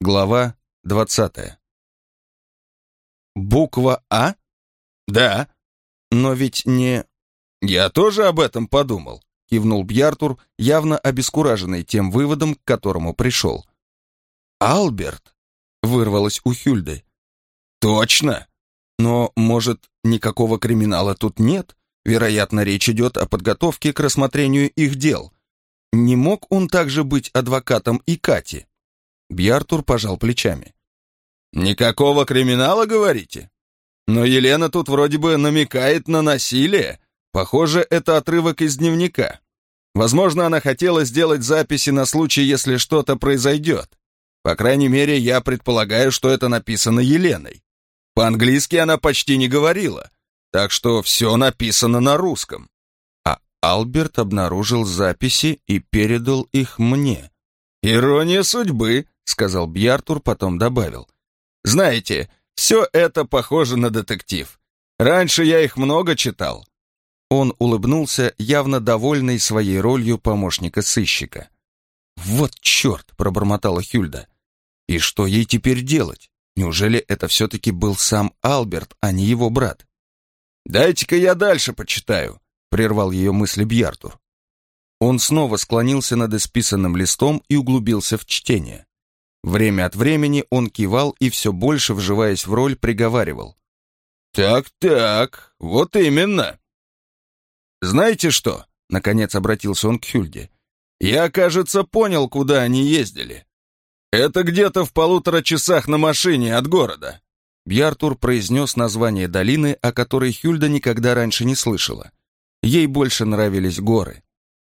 Глава двадцатая. Буква А? Да. Но ведь не... Я тоже об этом подумал, кивнул Бьяртур, явно обескураженный тем выводом, к которому пришел. Алберт? Вырвалось у Хюльды. Точно. Но, может, никакого криминала тут нет? Вероятно, речь идет о подготовке к рассмотрению их дел. Не мог он также быть адвокатом и Кати? Бьяртур пожал плечами. «Никакого криминала, говорите? Но Елена тут вроде бы намекает на насилие. Похоже, это отрывок из дневника. Возможно, она хотела сделать записи на случай, если что-то произойдет. По крайней мере, я предполагаю, что это написано Еленой. По-английски она почти не говорила, так что все написано на русском. А Алберт обнаружил записи и передал их мне. Ирония судьбы, — сказал Бьяртур, потом добавил. «Знаете, все это похоже на детектив. Раньше я их много читал». Он улыбнулся, явно довольный своей ролью помощника сыщика. «Вот черт!» — пробормотала Хюльда. «И что ей теперь делать? Неужели это все-таки был сам Алберт, а не его брат?» «Дайте-ка я дальше почитаю», — прервал ее мысли Бьяртур. Он снова склонился над исписанным листом и углубился в чтение. Время от времени он кивал и все больше, вживаясь в роль, приговаривал. «Так-так, вот именно». «Знаете что?» — наконец обратился он к Хюльде. «Я, кажется, понял, куда они ездили. Это где-то в полутора часах на машине от города». Бьяртур произнес название долины, о которой Хюльда никогда раньше не слышала. Ей больше нравились горы.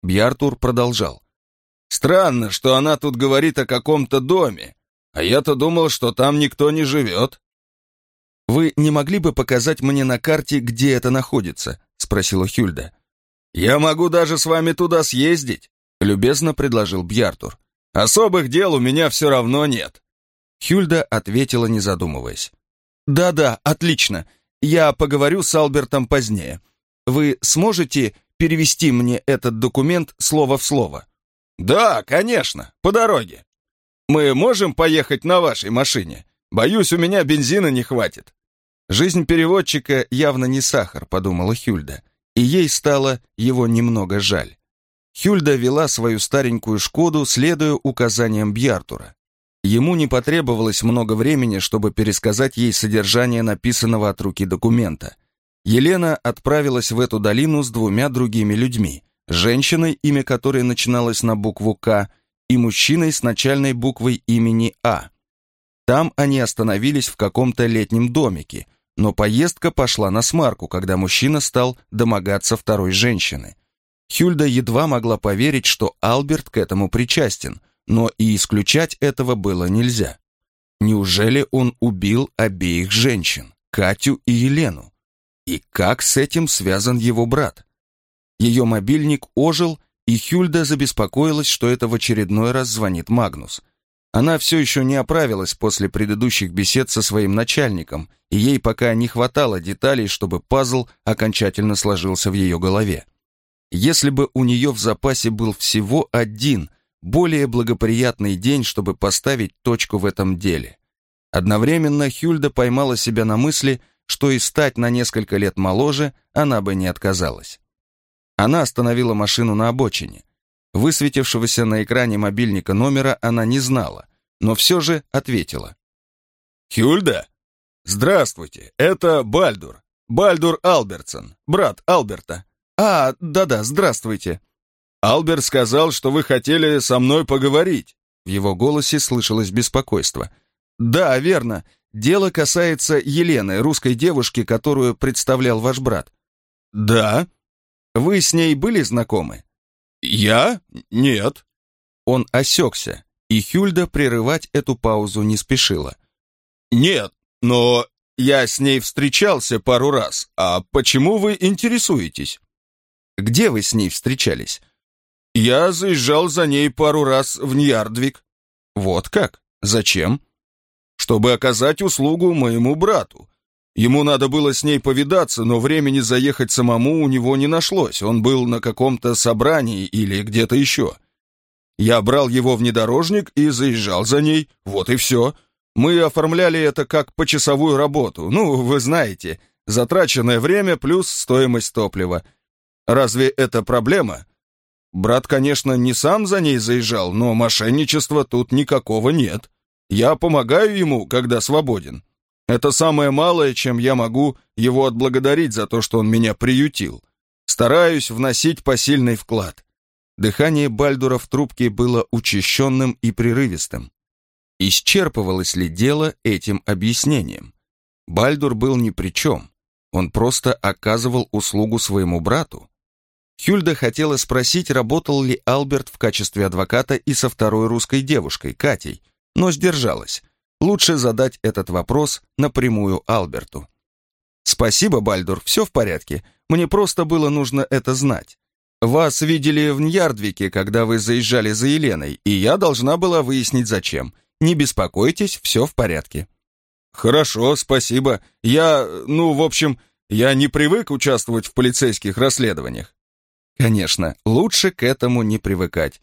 Бьяртур продолжал. Странно, что она тут говорит о каком-то доме, а я-то думал, что там никто не живет». «Вы не могли бы показать мне на карте, где это находится?» — спросила Хюльда. «Я могу даже с вами туда съездить», — любезно предложил Бьяртур. «Особых дел у меня все равно нет». Хюльда ответила, не задумываясь. «Да-да, отлично. Я поговорю с Албертом позднее. Вы сможете перевести мне этот документ слово в слово?» «Да, конечно, по дороге. Мы можем поехать на вашей машине? Боюсь, у меня бензина не хватит». «Жизнь переводчика явно не сахар», — подумала Хюльда, и ей стало его немного жаль. Хюльда вела свою старенькую «Шкоду», следуя указаниям Бьяртура. Ему не потребовалось много времени, чтобы пересказать ей содержание написанного от руки документа. Елена отправилась в эту долину с двумя другими людьми — женщиной, имя которой начиналось на букву «К», и мужчиной с начальной буквой имени А. Там они остановились в каком-то летнем домике, но поездка пошла на смарку, когда мужчина стал домогаться второй женщины. Хюльда едва могла поверить, что Алберт к этому причастен, но и исключать этого было нельзя. Неужели он убил обеих женщин, Катю и Елену? И как с этим связан его брат? Ее мобильник ожил, и Хюльда забеспокоилась, что это в очередной раз звонит Магнус. Она все еще не оправилась после предыдущих бесед со своим начальником, и ей пока не хватало деталей, чтобы пазл окончательно сложился в ее голове. Если бы у нее в запасе был всего один, более благоприятный день, чтобы поставить точку в этом деле. Одновременно Хюльда поймала себя на мысли, что и стать на несколько лет моложе она бы не отказалась. Она остановила машину на обочине. Высветившегося на экране мобильника номера она не знала, но все же ответила. «Хюльда? Здравствуйте, это Бальдур. Бальдур Албертсон, брат Алберта». «А, да-да, здравствуйте». «Алберт сказал, что вы хотели со мной поговорить». В его голосе слышалось беспокойство. «Да, верно. Дело касается Елены, русской девушки, которую представлял ваш брат». «Да», вы с ней были знакомы? Я? Нет. Он осекся, и Хюльда прерывать эту паузу не спешила. Нет, но я с ней встречался пару раз. А почему вы интересуетесь? Где вы с ней встречались? Я заезжал за ней пару раз в Ньярдвик. Вот как? Зачем? Чтобы оказать услугу моему брату. Ему надо было с ней повидаться, но времени заехать самому у него не нашлось. Он был на каком-то собрании или где-то еще. Я брал его внедорожник и заезжал за ней, вот и все. Мы оформляли это как почасовую работу. Ну, вы знаете, затраченное время плюс стоимость топлива. Разве это проблема? Брат, конечно, не сам за ней заезжал, но мошенничества тут никакого нет. Я помогаю ему, когда свободен. Это самое малое, чем я могу его отблагодарить за то, что он меня приютил. Стараюсь вносить посильный вклад. Дыхание Бальдура в трубке было учащенным и прерывистым. Исчерпывалось ли дело этим объяснением? Бальдур был ни при чем. Он просто оказывал услугу своему брату. Хюльда хотела спросить, работал ли Алберт в качестве адвоката и со второй русской девушкой, Катей, но сдержалась. Лучше задать этот вопрос напрямую Алберту. «Спасибо, Бальдур, все в порядке. Мне просто было нужно это знать. Вас видели в Ньярдвике, когда вы заезжали за Еленой, и я должна была выяснить, зачем. Не беспокойтесь, все в порядке». «Хорошо, спасибо. Я, ну, в общем, я не привык участвовать в полицейских расследованиях». «Конечно, лучше к этому не привыкать».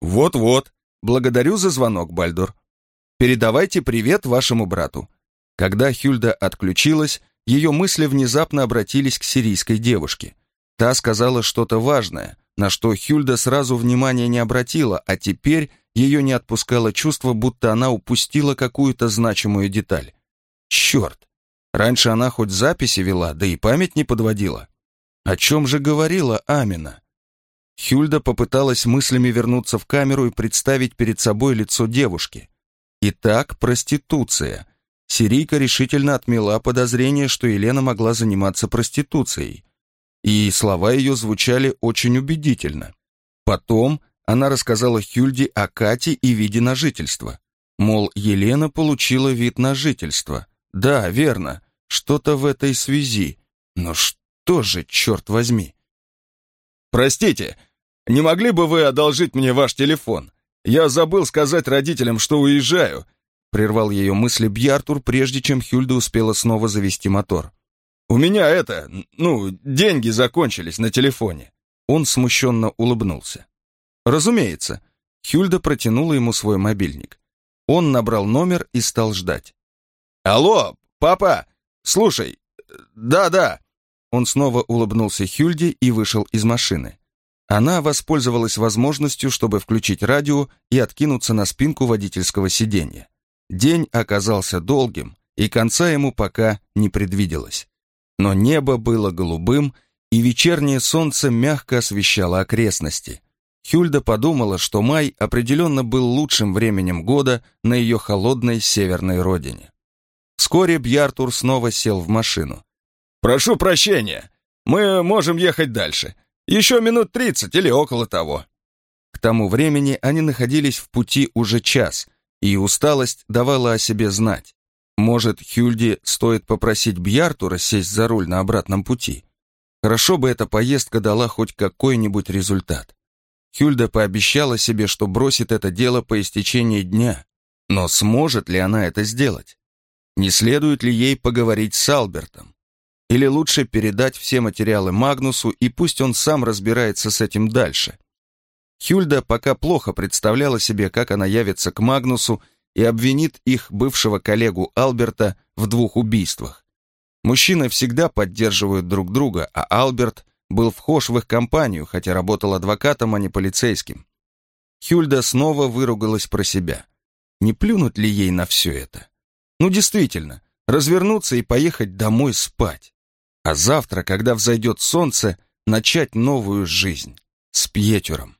«Вот-вот. Благодарю за звонок, Бальдур. Передавайте привет вашему брату». Когда Хюльда отключилась, ее мысли внезапно обратились к сирийской девушке. Та сказала что-то важное, на что Хюльда сразу внимания не обратила, а теперь ее не отпускало чувство, будто она упустила какую-то значимую деталь. Черт! Раньше она хоть записи вела, да и память не подводила. О чем же говорила Амина? Хюльда попыталась мыслями вернуться в камеру и представить перед собой лицо девушки. Итак, проституция. Сирийка решительно отмела подозрение, что Елена могла заниматься проституцией. И слова ее звучали очень убедительно. Потом она рассказала Хюльде о Кате и виде на жительство. Мол, Елена получила вид на жительство. Да, верно, что-то в этой связи. Но что же, черт возьми? «Простите, не могли бы вы одолжить мне ваш телефон? Я забыл сказать родителям, что уезжаю», прервал ее мысли Бьяртур, прежде чем Хюльда успела снова завести мотор. «У меня это, ну, деньги закончились на телефоне». Он смущенно улыбнулся. Разумеется, Хюльда протянула ему свой мобильник. Он набрал номер и стал ждать. «Алло, папа! Слушай, да-да!» Он снова улыбнулся Хюльде и вышел из машины. Она воспользовалась возможностью, чтобы включить радио и откинуться на спинку водительского сиденья. День оказался долгим, и конца ему пока не предвиделось. Но небо было голубым, и вечернее солнце мягко освещало окрестности. Хюльда подумала, что май определенно был лучшим временем года на ее холодной северной родине. Вскоре Бьяртур снова сел в машину. «Прошу прощения, мы можем ехать дальше. Еще минут тридцать или около того». К тому времени они находились в пути уже час, и усталость давала о себе знать. Может, Хюльде стоит попросить Бьяртура сесть за руль на обратном пути? Хорошо бы эта поездка дала хоть какой-нибудь результат. Хюльда пообещала себе, что бросит это дело по истечении дня. Но сможет ли она это сделать? Не следует ли ей поговорить с Албертом? Или лучше передать все материалы Магнусу, и пусть он сам разбирается с этим дальше? Хюльда пока плохо представляла себе, как она явится к Магнусу и обвинит их бывшего коллегу Алберта в двух убийствах. Мужчины всегда поддерживают друг друга, а Алберт был вхож в их компанию, хотя работал адвокатом, а не полицейским. Хюльда снова выругалась про себя. Не плюнуть ли ей на все это? Ну, действительно, развернуться и поехать домой спать. А завтра, когда взойдет солнце, начать новую жизнь с Пьетюром.